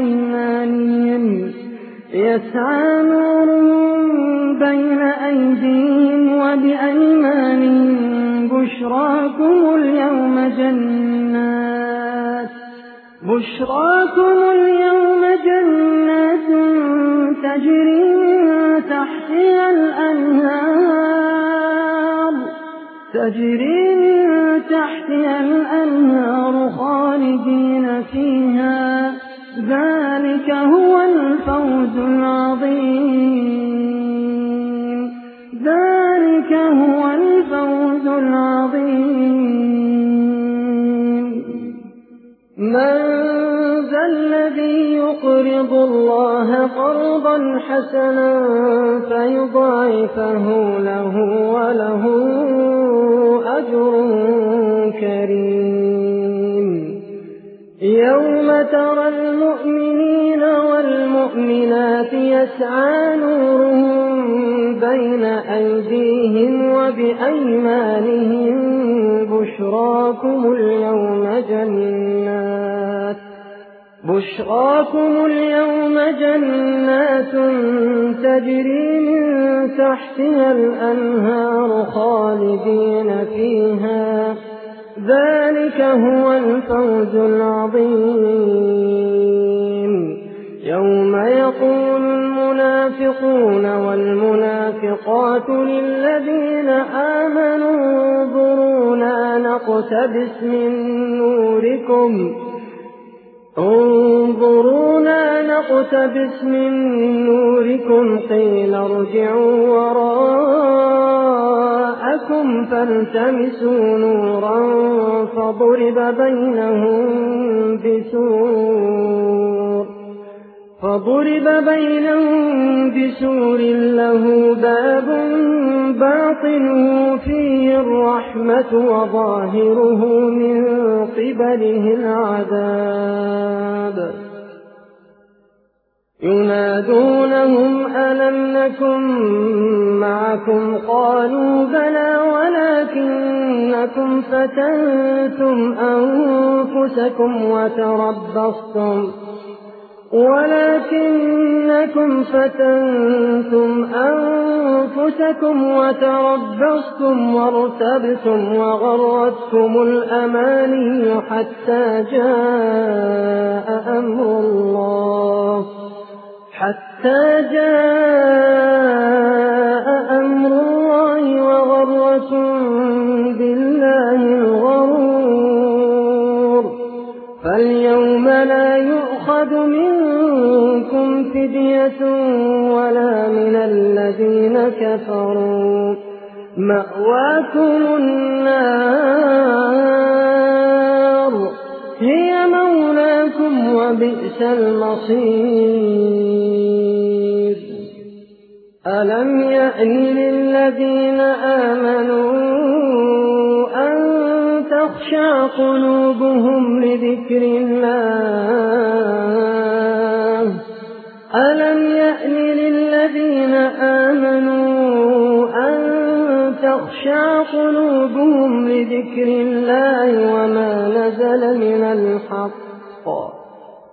بأيمانهم يسعى نورهم بين أيديهم وبأيمانهم بشراكم اليوم جنات بشراكم اليوم جنات تجري من تحتها الأنهار تجري من تحتها الأنهار خالدين الفوز العظيم. ذلك هو الفوز العظيم. من ذا الذي يقرض الله قرضا حسنا فيضاعفه له وله أجر يوم ترى المؤمنين والمؤمنات يسعى نورهم بين أيديهم وبأيمانهم بشراكم اليوم جنات بشراكم اليوم جنات تجري من تحتها الأنهار خالدين فيها ذلك هو الفوز العظيم. يوم يقول المنافقون والمنافقات للذين آمنوا انظرونا نقتبس من نوركم. انظرونا نقتبس من نوركم قيل ارجعوا وراءكم. فالتمسوا نورا فضرب بينهم بسور فضرب بينهم بسور له باب باطنه فيه الرحمة وظاهره من قبله العذاب ينادونهم ألم نكن معكم؟ قالوا بلى ولكنكم فتنتم أنفسكم وتربصتم. ولكنكم فتنتم أنفسكم وتربصتم وارتبتم وغرتكم الأماني حتى جاء أمر الله. حتى جاء أمر الله وغركم بالله الغرور. فاليوم لا يؤخذ منكم فدية ولا من الذين كفروا. مأواكم النار. هي مولاكم وبئس المصير. ألم يأن للذين آمنوا أن تخشع قلوبهم لذكر الله ألم يأن للذين آمنوا أن تخشع قلوبهم لذكر الله وما نزل من الحق